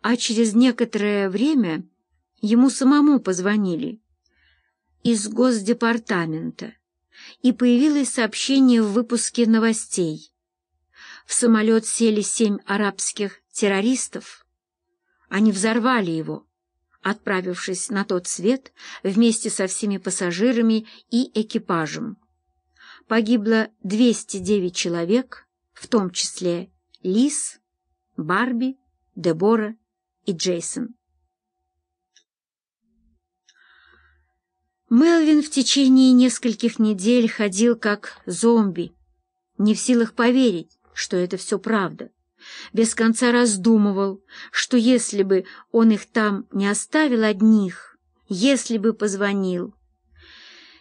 а через некоторое время ему самому позвонили из Госдепартамента, и появилось сообщение в выпуске новостей. В самолет сели семь арабских террористов. Они взорвали его, отправившись на тот свет вместе со всеми пассажирами и экипажем. Погибло 209 человек, в том числе Лис, Барби, Дебора и Джейсон. Мелвин в течение нескольких недель ходил как зомби, не в силах поверить, что это все правда. Без конца раздумывал, что если бы он их там не оставил одних, если бы позвонил.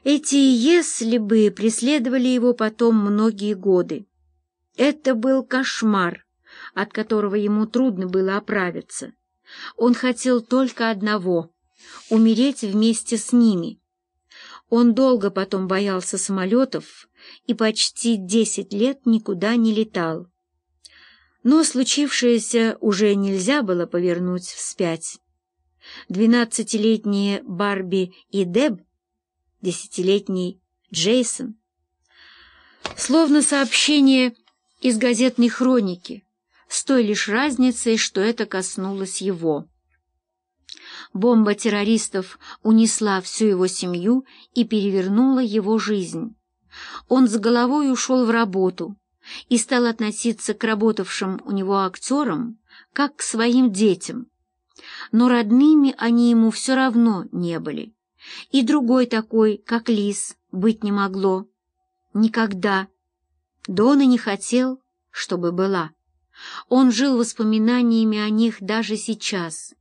Эти «если бы» преследовали его потом многие годы. Это был кошмар, от которого ему трудно было оправиться. Он хотел только одного — умереть вместе с ними. Он долго потом боялся самолетов и почти десять лет никуда не летал. Но случившееся уже нельзя было повернуть вспять. Двенадцатилетние Барби и Деб, десятилетний Джейсон. Словно сообщение из газетной хроники, с той лишь разницей, что это коснулось его. Бомба террористов унесла всю его семью и перевернула его жизнь. Он с головой ушел в работу и стал относиться к работавшим у него актерам как к своим детям. Но родными они ему все равно не были. И другой такой, как Лис, быть не могло. Никогда. Да он и не хотел, чтобы была. Он жил воспоминаниями о них даже сейчас.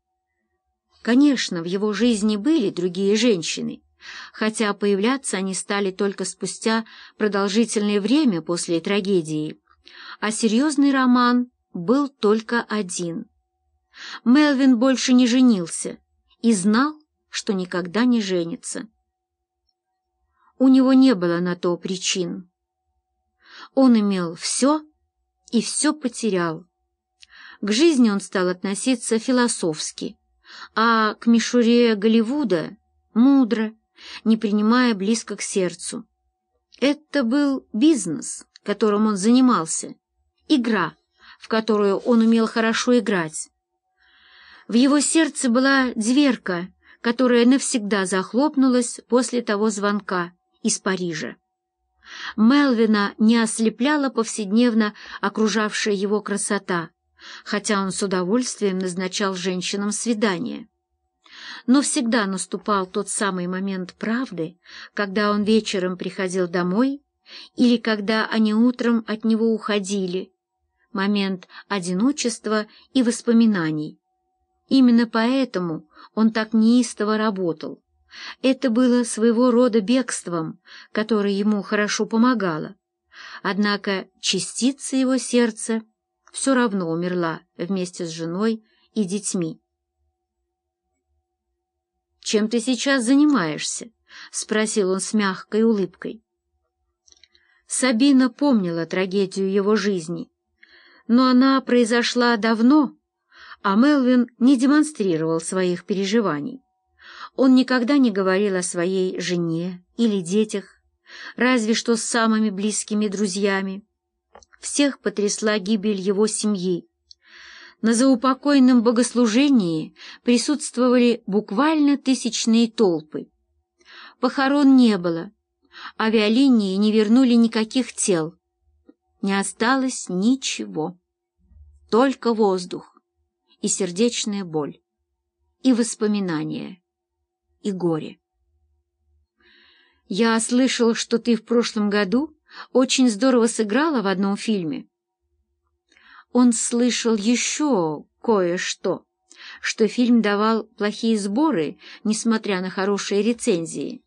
Конечно, в его жизни были другие женщины, хотя появляться они стали только спустя продолжительное время после трагедии, а серьезный роман был только один. Мелвин больше не женился и знал, что никогда не женится. У него не было на то причин. Он имел все и все потерял. К жизни он стал относиться философски, а к мишуре Голливуда — мудро, не принимая близко к сердцу. Это был бизнес, которым он занимался, игра, в которую он умел хорошо играть. В его сердце была дверка, которая навсегда захлопнулась после того звонка из Парижа. Мелвина не ослепляла повседневно окружавшая его красота, хотя он с удовольствием назначал женщинам свидания. Но всегда наступал тот самый момент правды, когда он вечером приходил домой или когда они утром от него уходили, момент одиночества и воспоминаний. Именно поэтому он так неистово работал. Это было своего рода бегством, которое ему хорошо помогало. Однако частица его сердца все равно умерла вместе с женой и детьми. «Чем ты сейчас занимаешься?» — спросил он с мягкой улыбкой. Сабина помнила трагедию его жизни, но она произошла давно, а Мелвин не демонстрировал своих переживаний. Он никогда не говорил о своей жене или детях, разве что с самыми близкими друзьями. Всех потрясла гибель его семьи. На заупокойном богослужении присутствовали буквально тысячные толпы. Похорон не было, авиалинии не вернули никаких тел. Не осталось ничего, только воздух и сердечная боль, и воспоминания, и горе. «Я слышал, что ты в прошлом году очень здорово сыграла в одном фильме» он слышал еще кое-что, что фильм давал плохие сборы, несмотря на хорошие рецензии.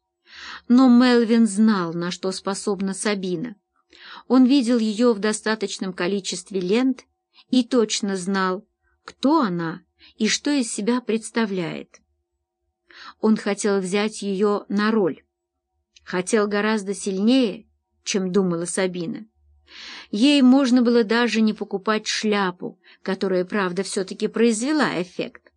Но Мелвин знал, на что способна Сабина. Он видел ее в достаточном количестве лент и точно знал, кто она и что из себя представляет. Он хотел взять ее на роль. Хотел гораздо сильнее, чем думала Сабина. Ей можно было даже не покупать шляпу, которая, правда, все-таки произвела эффект.